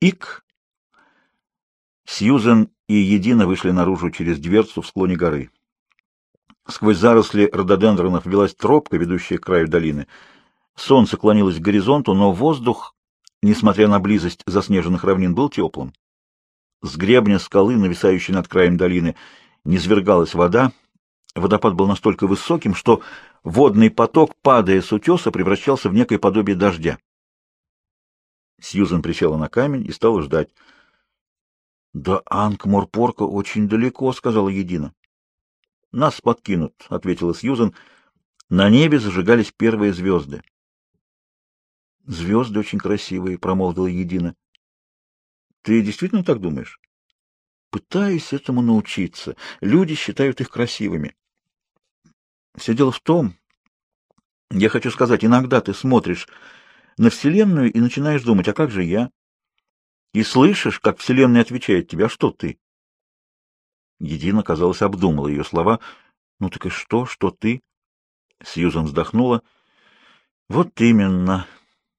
Ик. Сьюзен и Едина вышли наружу через дверцу в склоне горы. Сквозь заросли рододендронов велась тропка, ведущая к краю долины. Солнце клонилось к горизонту, но воздух, несмотря на близость заснеженных равнин, был теплым. С гребня скалы, нависающей над краем долины, низвергалась вода. Водопад был настолько высоким, что водный поток, падая с утеса, превращался в некое подобие дождя. Сьюзен присела на камень и стала ждать. — Да Анкморпорка очень далеко, — сказала Едина. — Нас подкинут, — ответила Сьюзен. На небе зажигались первые звезды. — Звезды очень красивые, — промолвила Едина. — Ты действительно так думаешь? — Пытаюсь этому научиться. Люди считают их красивыми. Все дело в том, я хочу сказать, иногда ты смотришь на Вселенную и начинаешь думать, а как же я? И слышишь, как Вселенная отвечает тебе, а что ты? Едина, казалось, обдумала ее слова. Ну так и что, что ты? Сьюзан вздохнула. Вот именно.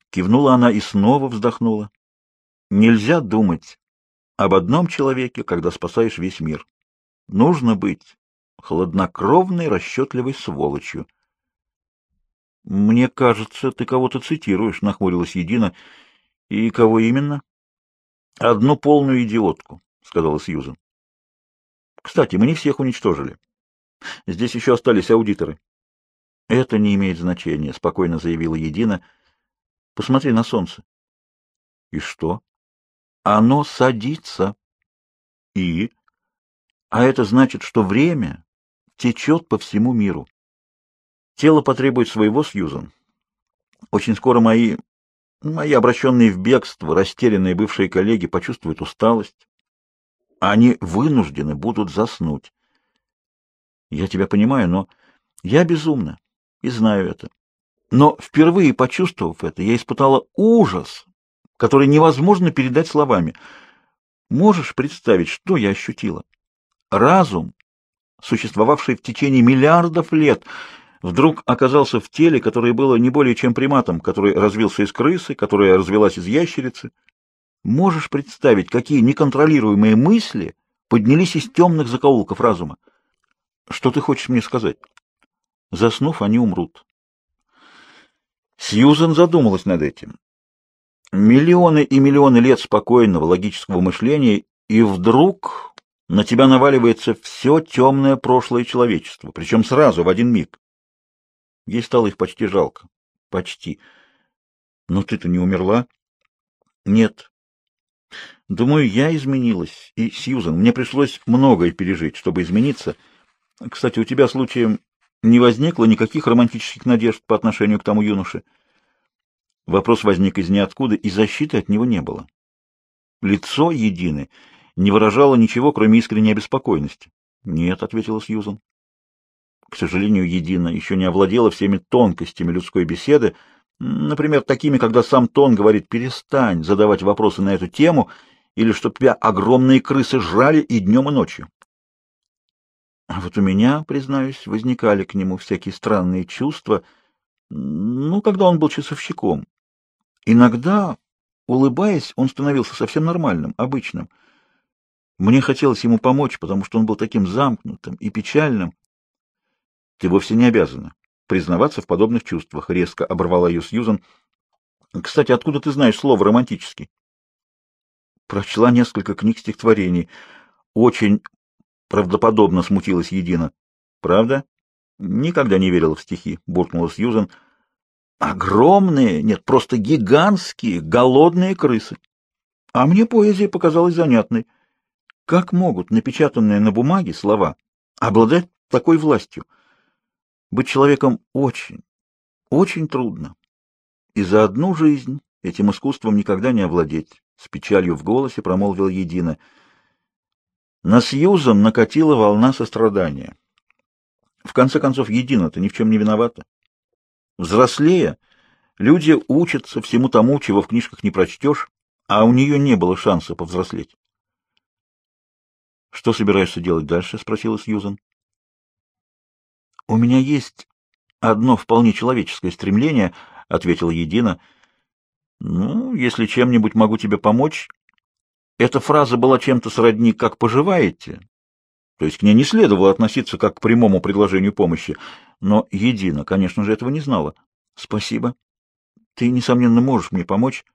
Кивнула она и снова вздохнула. Нельзя думать об одном человеке, когда спасаешь весь мир. Нужно быть хладнокровной, расчетливой сволочью. Мне кажется, ты кого-то цитируешь, нахмурилась Едина. И кого именно? Одну полную идиотку, сказала Сьюзен. Кстати, мы не всех уничтожили. Здесь еще остались аудиторы. Это не имеет значения, спокойно заявила Едина. Посмотри на солнце. И что? Оно садится. И? А это значит, что время течет по всему миру. Тело потребует своего, Сьюзан. Очень скоро мои, мои обращенные в бегство, растерянные бывшие коллеги почувствуют усталость. Они вынуждены будут заснуть. Я тебя понимаю, но я безумна и знаю это. Но впервые почувствовав это, я испытала ужас, который невозможно передать словами. Можешь представить, что я ощутила? Разум, существовавший в течение миллиардов лет, вдруг оказался в теле, которое было не более чем приматом, который развился из крысы, которая развелась из ящерицы. Можешь представить, какие неконтролируемые мысли поднялись из темных закоулков разума? Что ты хочешь мне сказать? Заснув, они умрут. Сьюзен задумалась над этим. Миллионы и миллионы лет спокойного логического мышления, и вдруг на тебя наваливается все темное прошлое человечества, причем сразу, в один миг. Ей стало их почти жалко. Почти. Но ты-то не умерла? Нет. Думаю, я изменилась. И, Сьюзан, мне пришлось многое пережить, чтобы измениться. Кстати, у тебя случаем не возникло никаких романтических надежд по отношению к тому юноше? Вопрос возник из ниоткуда, и защиты от него не было. Лицо Едины не выражало ничего, кроме искренней обеспокоенности. — Нет, — ответила Сьюзан к сожалению, Едина еще не овладела всеми тонкостями людской беседы, например, такими, когда сам Тон говорит «перестань задавать вопросы на эту тему» или «чтоб тебя огромные крысы жрали и днем, и ночью». А вот у меня, признаюсь, возникали к нему всякие странные чувства, ну, когда он был часовщиком. Иногда, улыбаясь, он становился совсем нормальным, обычным. Мне хотелось ему помочь, потому что он был таким замкнутым и печальным, ты вовсе не обязана признаваться в подобных чувствах, — резко оборвала ее Сьюзан. — Кстати, откуда ты знаешь слово «романтический»? Прочла несколько книг стихотворений. Очень правдоподобно смутилась Едина. — Правда? Никогда не верила в стихи, — буркнула Сьюзан. — Огромные, нет, просто гигантские, голодные крысы. А мне поэзия показалась занятной. Как могут напечатанные на бумаге слова обладать такой властью? — быть человеком очень, очень трудно. И за одну жизнь этим искусством никогда не овладеть. С печалью в голосе промолвил Едина. На Сьюзан накатила волна сострадания. В конце концов, Едина-то ни в чем не виновата. Взрослея, люди учатся всему тому, чего в книжках не прочтешь, а у нее не было шанса повзрослеть. — Что собираешься делать дальше? — спросила Сьюзан. — У меня есть одно вполне человеческое стремление, — ответила Едина. — Ну, если чем-нибудь могу тебе помочь, Эта фраза была чем-то сродни «как поживаете?», то есть к ней не следовало относиться как к прямому предложению помощи, но Едина, конечно же, этого не знала. «Спасибо. Ты, несомненно, можешь мне помочь?»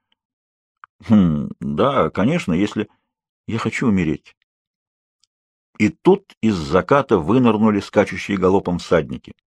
«Хм, да, конечно, если...» «Я хочу умереть». И тут из заката вынырнули скачущие галопом всадники.